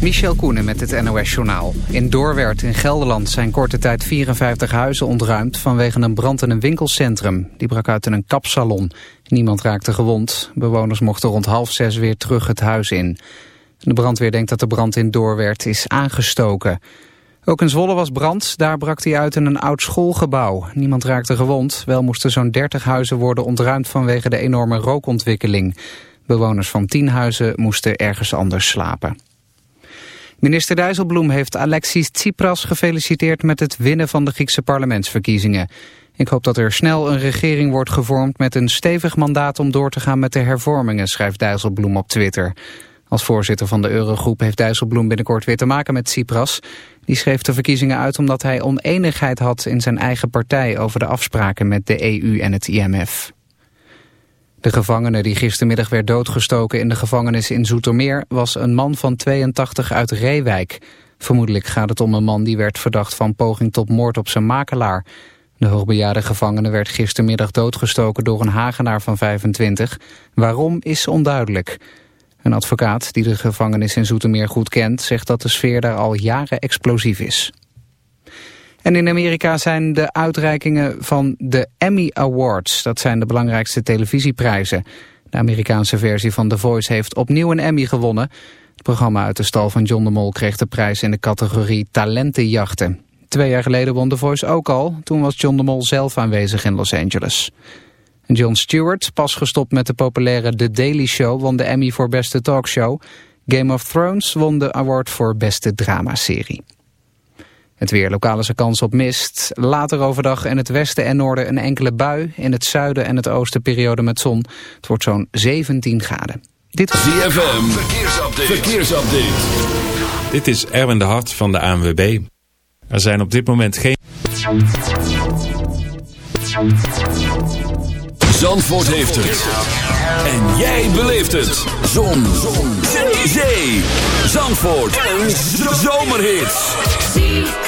Michel Koenen met het NOS-journaal. In Doorwerth in Gelderland zijn korte tijd 54 huizen ontruimd... vanwege een brand in een winkelcentrum. Die brak uit in een kapsalon. Niemand raakte gewond. Bewoners mochten rond half zes weer terug het huis in. De brandweer denkt dat de brand in Doorwerth is aangestoken. Ook in Zwolle was brand. Daar brak hij uit in een oud schoolgebouw. Niemand raakte gewond. Wel moesten zo'n 30 huizen worden ontruimd vanwege de enorme rookontwikkeling. Bewoners van 10 huizen moesten ergens anders slapen. Minister Dijsselbloem heeft Alexis Tsipras gefeliciteerd met het winnen van de Griekse parlementsverkiezingen. Ik hoop dat er snel een regering wordt gevormd met een stevig mandaat om door te gaan met de hervormingen, schrijft Dijsselbloem op Twitter. Als voorzitter van de Eurogroep heeft Dijsselbloem binnenkort weer te maken met Tsipras. Die schreef de verkiezingen uit omdat hij oneenigheid had in zijn eigen partij over de afspraken met de EU en het IMF. De gevangene die gistermiddag werd doodgestoken in de gevangenis in Zoetermeer was een man van 82 uit Reewijk. Vermoedelijk gaat het om een man die werd verdacht van poging tot moord op zijn makelaar. De hoogbejaarde gevangene werd gistermiddag doodgestoken door een Hagenaar van 25. Waarom is onduidelijk. Een advocaat die de gevangenis in Zoetermeer goed kent zegt dat de sfeer daar al jaren explosief is. En in Amerika zijn de uitreikingen van de Emmy Awards. Dat zijn de belangrijkste televisieprijzen. De Amerikaanse versie van The Voice heeft opnieuw een Emmy gewonnen. Het programma uit de stal van John de Mol kreeg de prijs in de categorie talentenjachten. Twee jaar geleden won The Voice ook al. Toen was John de Mol zelf aanwezig in Los Angeles. John Stewart, pas gestopt met de populaire The Daily Show, won de Emmy voor beste talkshow. Game of Thrones won de award voor beste dramaserie. Het weer, lokale is kans op mist. Later overdag in het westen en noorden een enkele bui. In het zuiden en het oosten periode met zon. Het wordt zo'n 17 graden. Dit is ZFM, verkeersupdate. verkeersupdate. Dit is Erwin de Hart van de ANWB. Er zijn op dit moment geen... Zandvoort heeft het. En jij beleeft het. Zon. Zon. Zee. Zandvoort. Een zomerhit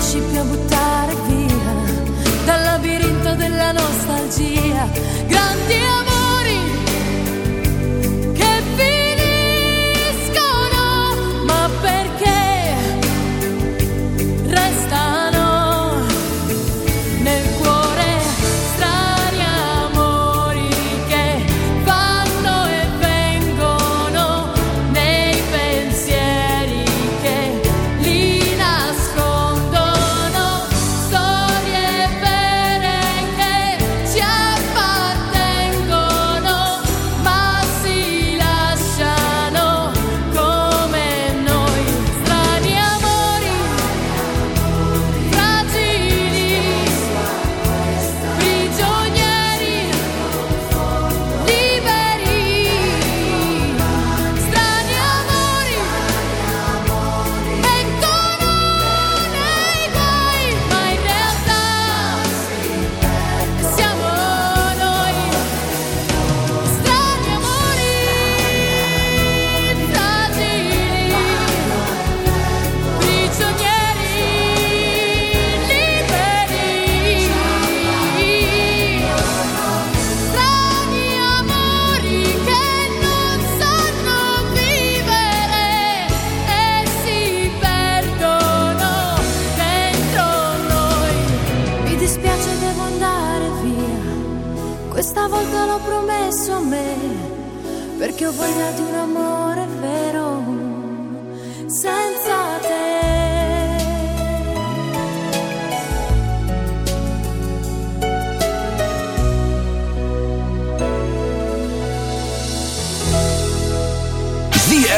消息飘不到。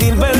pedir perdón.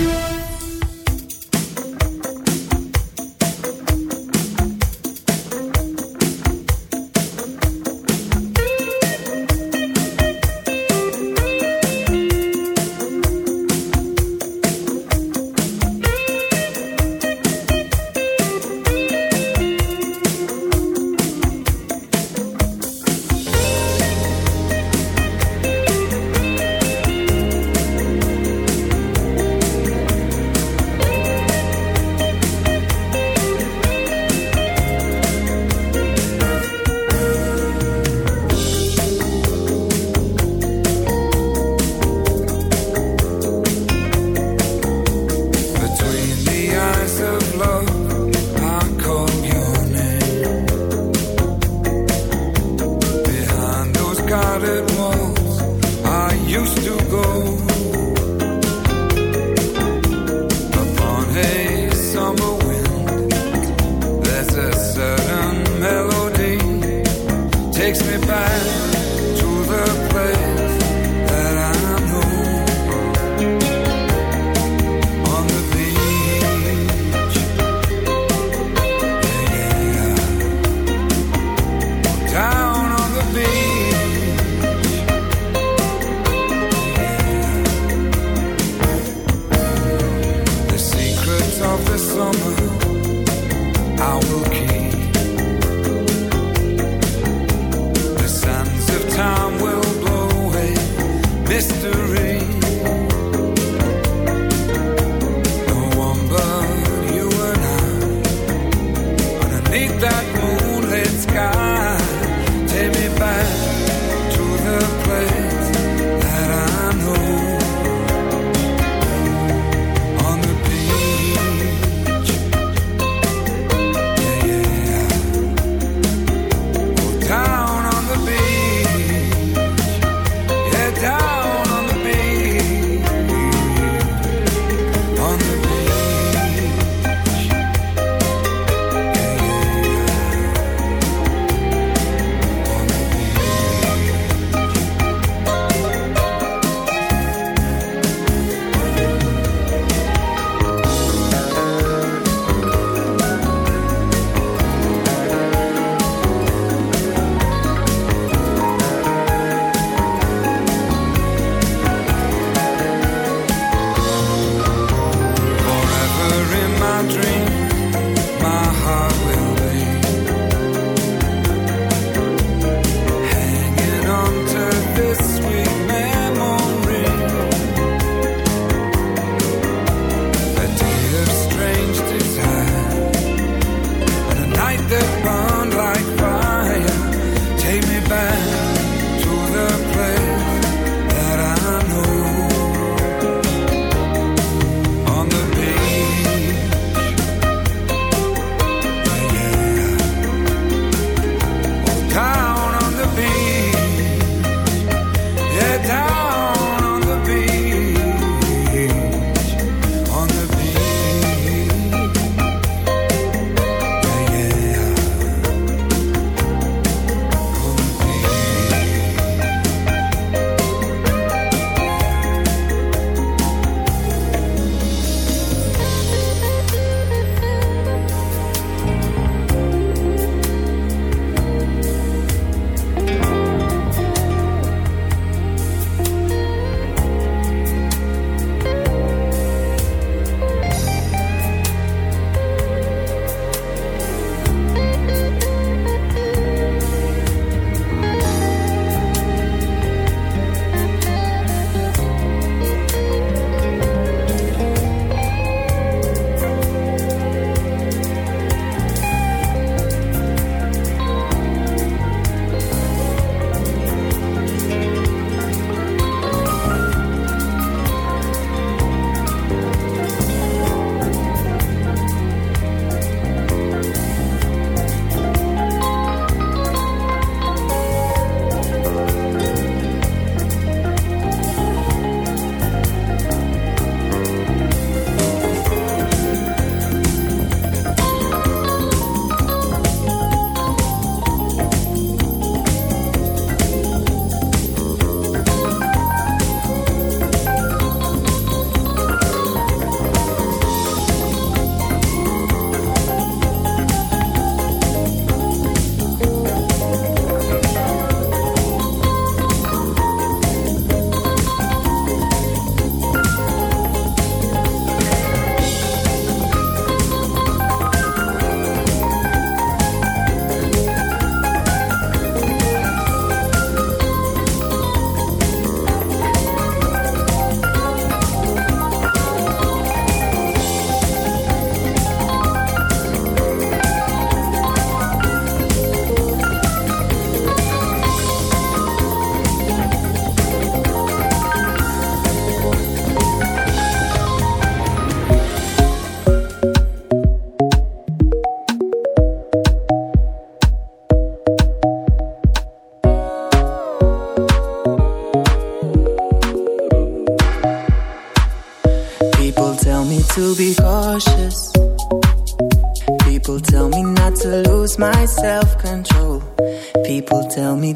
history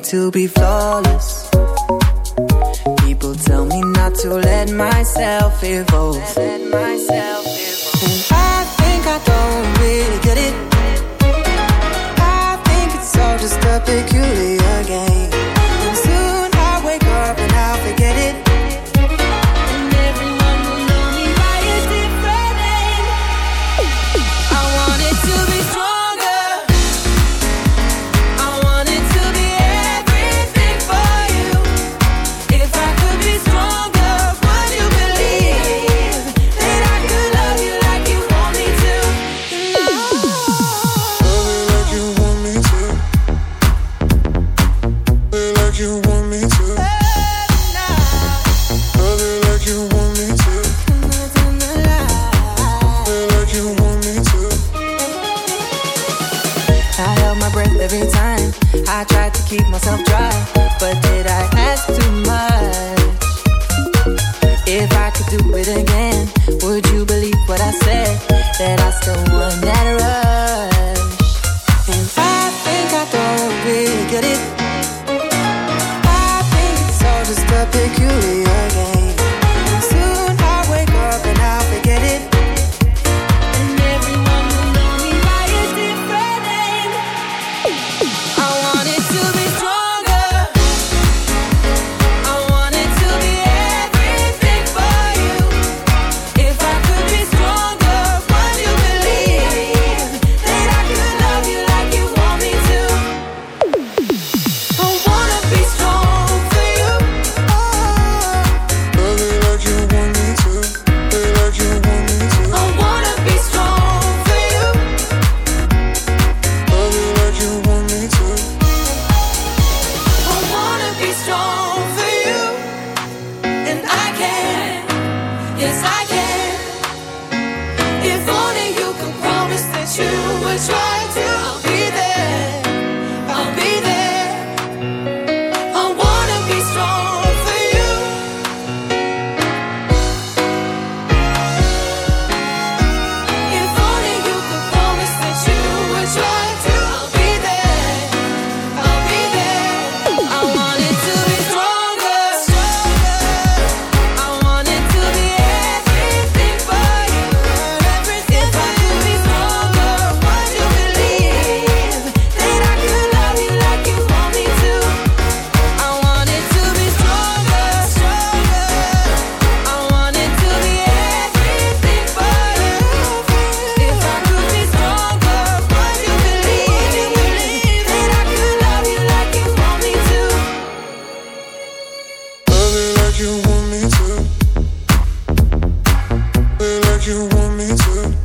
to be like you want me to. Play like you want me to.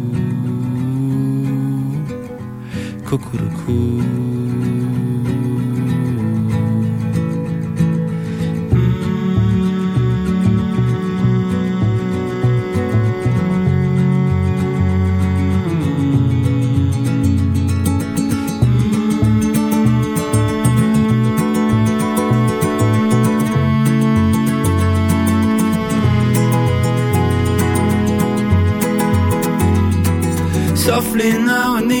Cuckoo. softly now and then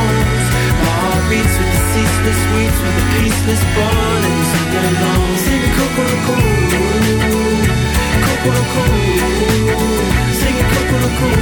heart beats with the ceaseless weeds, with the peaceless bond, and we sing along. Sing Kokoro Cool, Kokoro Cool, sing Kokoro Cool.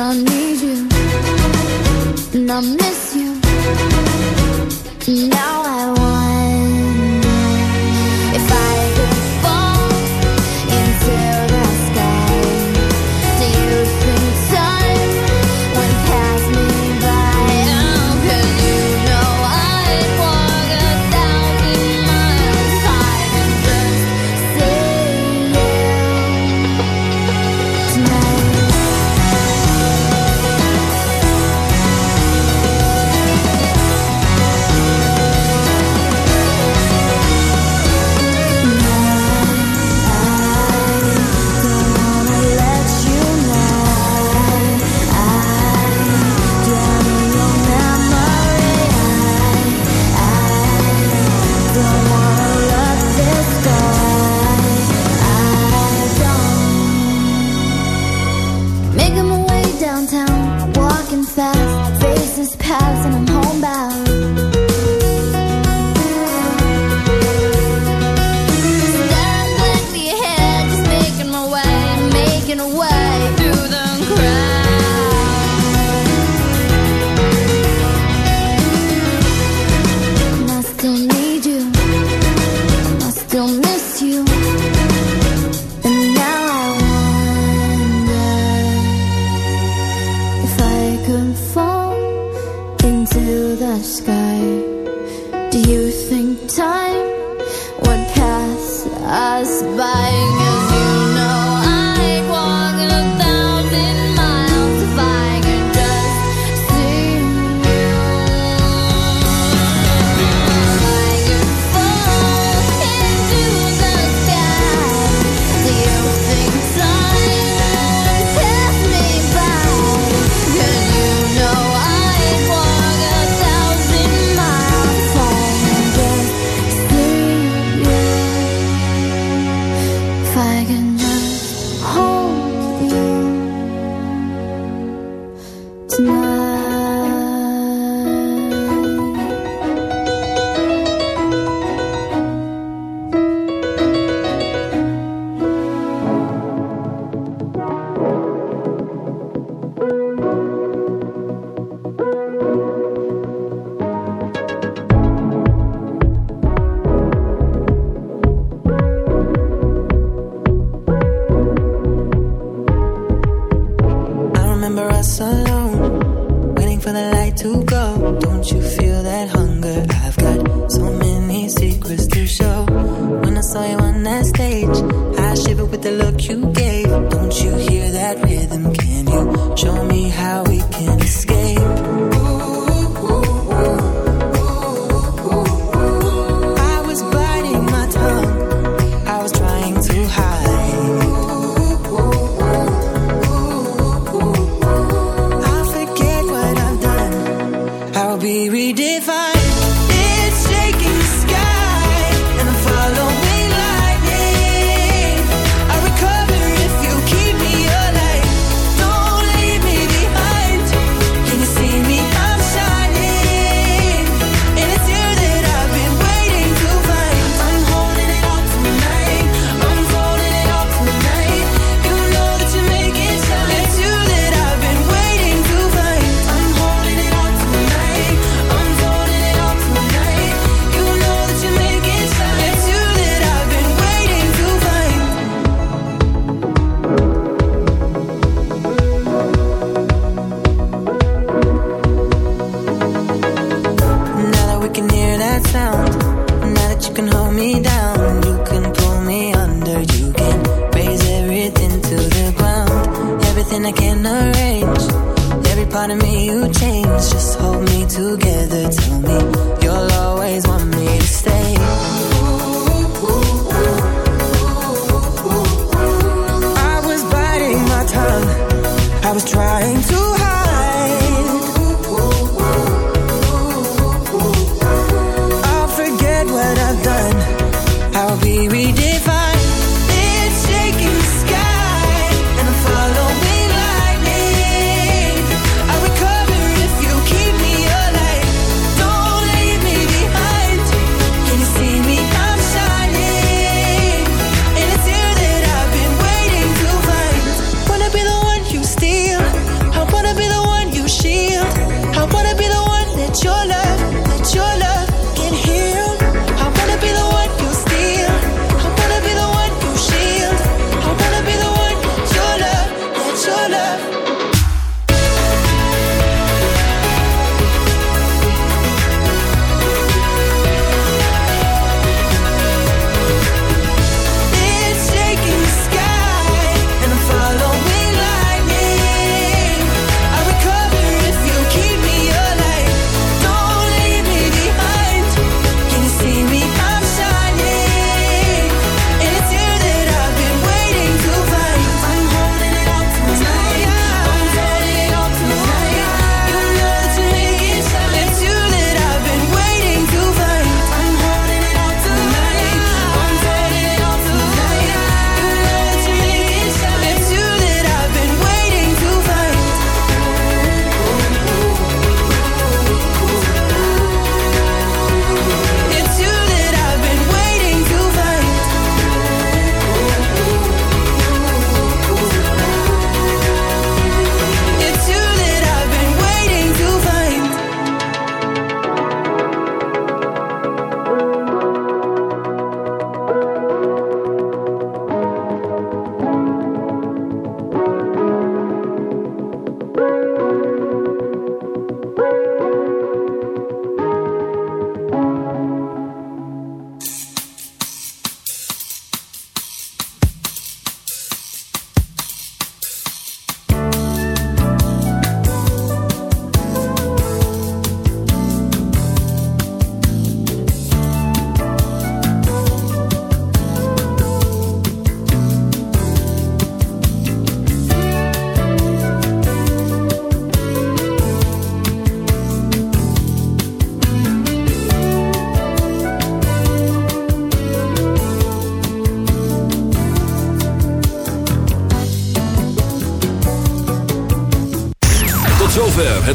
I need you and I miss you. Now I want.